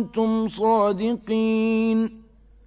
كُنتُمْ صَادِقِينَ